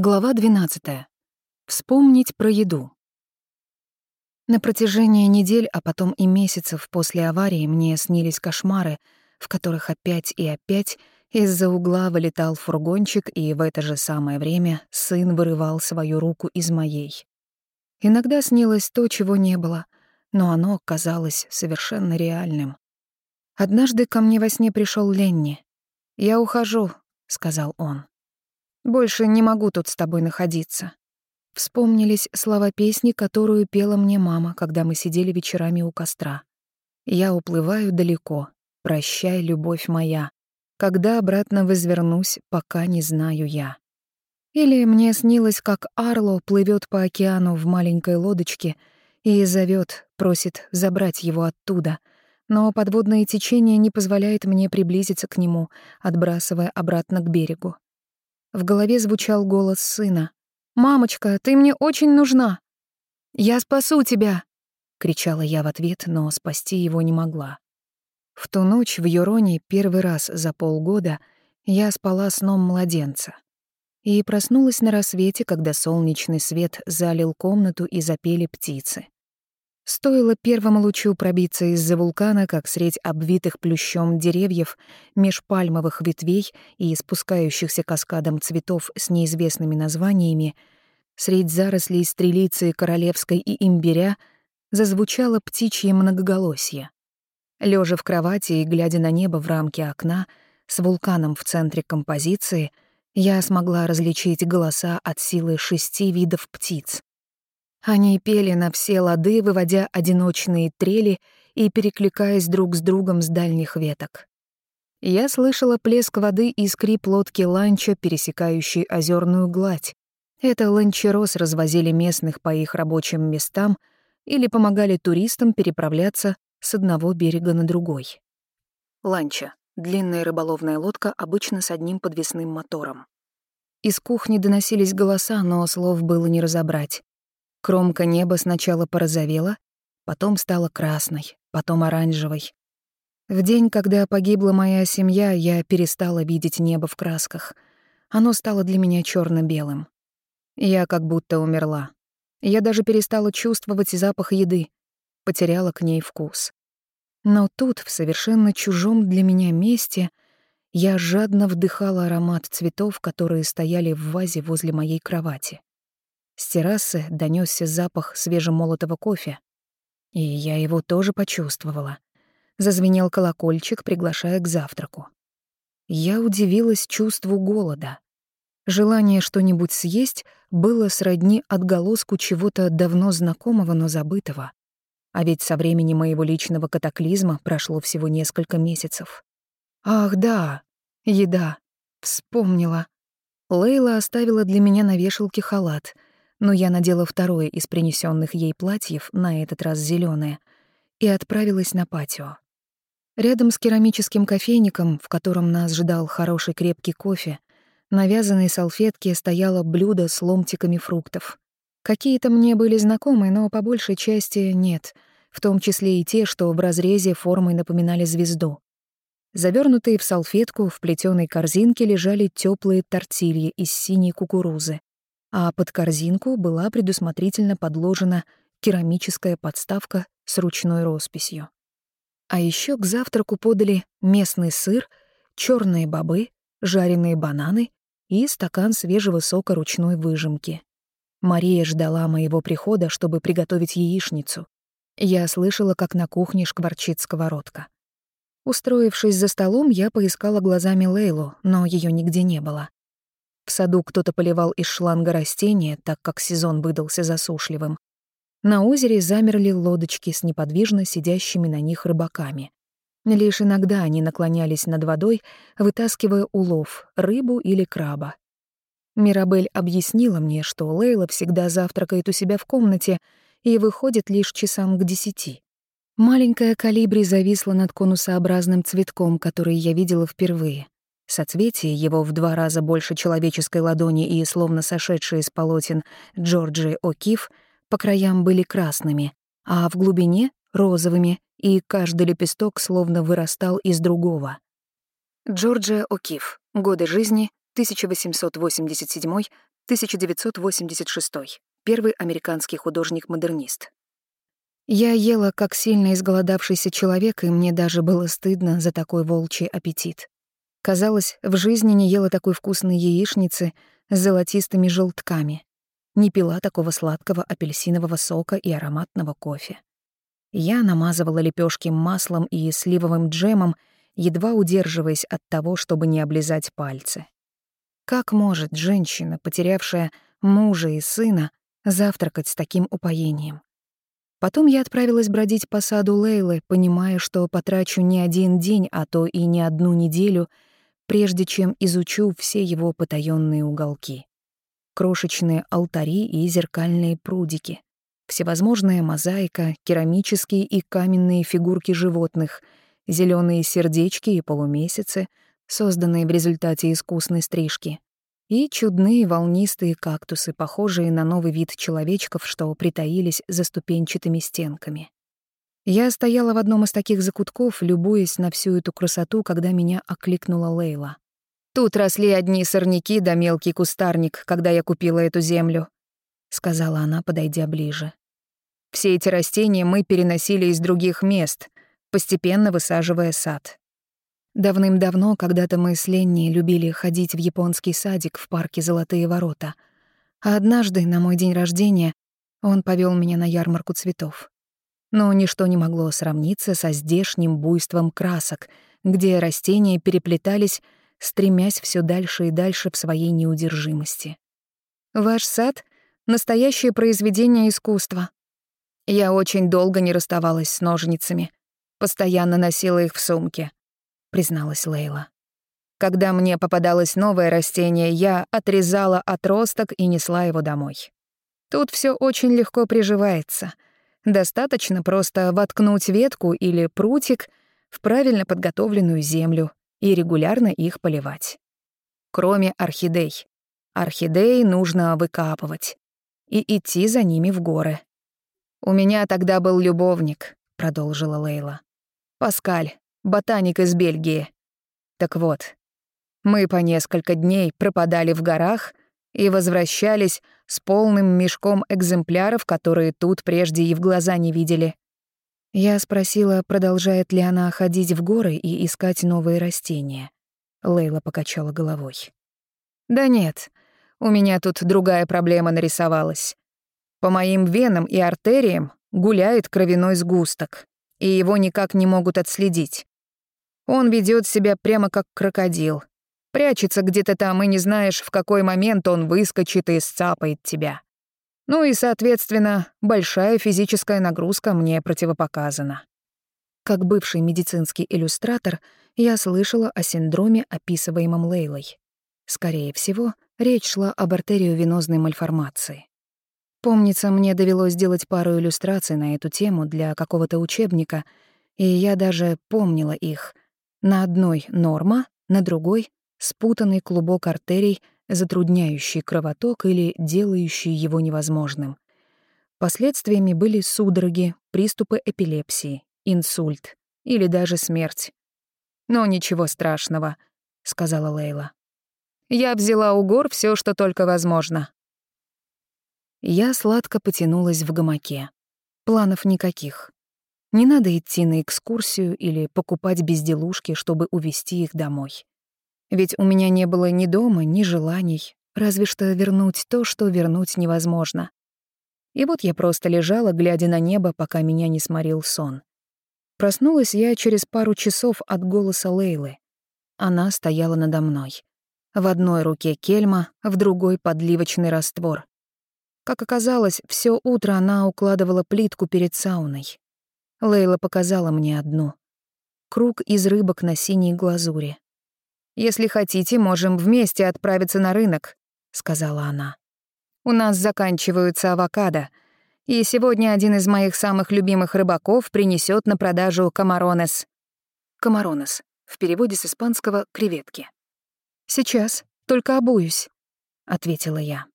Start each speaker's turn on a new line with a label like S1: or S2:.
S1: Глава 12. Вспомнить про еду. На протяжении недель, а потом и месяцев после аварии мне снились кошмары, в которых опять и опять из-за угла вылетал фургончик, и в это же самое время сын вырывал свою руку из моей. Иногда снилось то, чего не было, но оно казалось совершенно реальным. Однажды ко мне во сне пришел Ленни. «Я ухожу», — сказал он. Больше не могу тут с тобой находиться». Вспомнились слова песни, которую пела мне мама, когда мы сидели вечерами у костра. «Я уплываю далеко, прощай, любовь моя. Когда обратно возвернусь, пока не знаю я». Или мне снилось, как Арло плывет по океану в маленькой лодочке и зовет, просит забрать его оттуда, но подводное течение не позволяет мне приблизиться к нему, отбрасывая обратно к берегу. В голове звучал голос сына. «Мамочка, ты мне очень нужна!» «Я спасу тебя!» — кричала я в ответ, но спасти его не могла. В ту ночь в Юроне первый раз за полгода я спала сном младенца. И проснулась на рассвете, когда солнечный свет залил комнату и запели птицы. Стоило первому лучу пробиться из-за вулкана, как средь обвитых плющом деревьев, меж пальмовых ветвей и спускающихся каскадом цветов с неизвестными названиями, средь зарослей стрелицы королевской и имбиря, зазвучало птичье многоголосье. Лежа в кровати и глядя на небо в рамке окна, с вулканом в центре композиции, я смогла различить голоса от силы шести видов птиц они пели на все лады, выводя одиночные трели и перекликаясь друг с другом с дальних веток. Я слышала плеск воды и скрип лодки ланча, пересекающей озерную гладь. Это ланчерос развозили местных по их рабочим местам или помогали туристам переправляться с одного берега на другой. Ланча — длинная рыболовная лодка, обычно с одним подвесным мотором. Из кухни доносились голоса, но слов было не разобрать. Кромка неба сначала порозовела, потом стала красной, потом оранжевой. В день, когда погибла моя семья, я перестала видеть небо в красках. Оно стало для меня черно белым Я как будто умерла. Я даже перестала чувствовать запах еды, потеряла к ней вкус. Но тут, в совершенно чужом для меня месте, я жадно вдыхала аромат цветов, которые стояли в вазе возле моей кровати. С террасы донесся запах свежемолотого кофе. И я его тоже почувствовала. Зазвенел колокольчик, приглашая к завтраку. Я удивилась чувству голода. Желание что-нибудь съесть было сродни отголоску чего-то давно знакомого, но забытого. А ведь со времени моего личного катаклизма прошло всего несколько месяцев. Ах, да, еда. Вспомнила. Лейла оставила для меня на вешалке халат — но я надела второе из принесенных ей платьев, на этот раз зеленое, и отправилась на патио. Рядом с керамическим кофейником, в котором нас ждал хороший крепкий кофе, на вязаной салфетке стояло блюдо с ломтиками фруктов. Какие-то мне были знакомы, но по большей части нет, в том числе и те, что в разрезе формой напоминали звезду. Завернутые в салфетку в плетеной корзинке лежали теплые тортильи из синей кукурузы а под корзинку была предусмотрительно подложена керамическая подставка с ручной росписью. А еще к завтраку подали местный сыр, черные бобы, жареные бананы и стакан свежего сока ручной выжимки. Мария ждала моего прихода, чтобы приготовить яичницу. Я слышала, как на кухне шкварчит сковородка. Устроившись за столом, я поискала глазами Лейлу, но ее нигде не было. В саду кто-то поливал из шланга растения, так как сезон выдался засушливым. На озере замерли лодочки с неподвижно сидящими на них рыбаками. Лишь иногда они наклонялись над водой, вытаскивая улов, рыбу или краба. Мирабель объяснила мне, что Лейла всегда завтракает у себя в комнате и выходит лишь часам к десяти. Маленькая калибри зависла над конусообразным цветком, который я видела впервые. Соцветие его в два раза больше человеческой ладони и словно сошедшие из полотен Джорджи О'Кив по краям были красными, а в глубине — розовыми, и каждый лепесток словно вырастал из другого. Джорджия О'Кив. Годы жизни 1887-1986. Первый американский художник-модернист. Я ела как сильно изголодавшийся человек, и мне даже было стыдно за такой волчий аппетит. Казалось, в жизни не ела такой вкусной яичницы с золотистыми желтками, не пила такого сладкого апельсинового сока и ароматного кофе. Я намазывала лепешки маслом и сливовым джемом, едва удерживаясь от того, чтобы не облизать пальцы. Как может женщина, потерявшая мужа и сына, завтракать с таким упоением? Потом я отправилась бродить по саду Лейлы, понимая, что потрачу не один день, а то и не одну неделю, прежде чем изучу все его потаённые уголки. Крошечные алтари и зеркальные прудики, всевозможная мозаика, керамические и каменные фигурки животных, зеленые сердечки и полумесяцы, созданные в результате искусной стрижки, и чудные волнистые кактусы, похожие на новый вид человечков, что притаились за ступенчатыми стенками. Я стояла в одном из таких закутков, любуясь на всю эту красоту, когда меня окликнула Лейла. «Тут росли одни сорняки да мелкий кустарник, когда я купила эту землю», — сказала она, подойдя ближе. «Все эти растения мы переносили из других мест, постепенно высаживая сад. Давным-давно, когда-то мы с Ленни любили ходить в японский садик в парке «Золотые ворота». А однажды, на мой день рождения, он повел меня на ярмарку цветов. Но ничто не могло сравниться со здешним буйством красок, где растения переплетались, стремясь все дальше и дальше в своей неудержимости. «Ваш сад — настоящее произведение искусства», я очень долго не расставалась с ножницами. Постоянно носила их в сумке, призналась Лейла. Когда мне попадалось новое растение, я отрезала отросток и несла его домой. Тут все очень легко приживается. Достаточно просто воткнуть ветку или прутик в правильно подготовленную землю и регулярно их поливать. Кроме орхидей. Орхидеи нужно выкапывать и идти за ними в горы. «У меня тогда был любовник», — продолжила Лейла. «Паскаль, ботаник из Бельгии. Так вот, мы по несколько дней пропадали в горах и возвращались с полным мешком экземпляров, которые тут прежде и в глаза не видели. Я спросила, продолжает ли она ходить в горы и искать новые растения. Лейла покачала головой. «Да нет, у меня тут другая проблема нарисовалась. По моим венам и артериям гуляет кровяной сгусток, и его никак не могут отследить. Он ведет себя прямо как крокодил. Прячется где-то там, и не знаешь, в какой момент он выскочит и сцапает тебя. Ну и, соответственно, большая физическая нагрузка мне противопоказана. Как бывший медицинский иллюстратор, я слышала о синдроме, описываемом Лейлой. Скорее всего, речь шла об артериовенозной мальформации. Помнится, мне довелось сделать пару иллюстраций на эту тему для какого-то учебника, и я даже помнила их. На одной — норма, на другой — спутанный клубок артерий, затрудняющий кровоток или делающий его невозможным. Последствиями были судороги, приступы эпилепсии, инсульт или даже смерть. «Но ничего страшного», — сказала Лейла. «Я взяла у гор все, что только возможно. Я сладко потянулась в гамаке. Планов никаких. Не надо идти на экскурсию или покупать безделушки, чтобы увезти их домой. Ведь у меня не было ни дома, ни желаний, разве что вернуть то, что вернуть невозможно. И вот я просто лежала, глядя на небо, пока меня не сморил сон. Проснулась я через пару часов от голоса Лейлы. Она стояла надо мной. В одной руке кельма, в другой — подливочный раствор. Как оказалось, все утро она укладывала плитку перед сауной. Лейла показала мне одну. Круг из рыбок на синей глазури. «Если хотите, можем вместе отправиться на рынок», — сказала она. «У нас заканчиваются авокадо, и сегодня один из моих самых любимых рыбаков принесет на продажу камаронес». Камаронес. В переводе с испанского — креветки. «Сейчас, только обуюсь», — ответила я.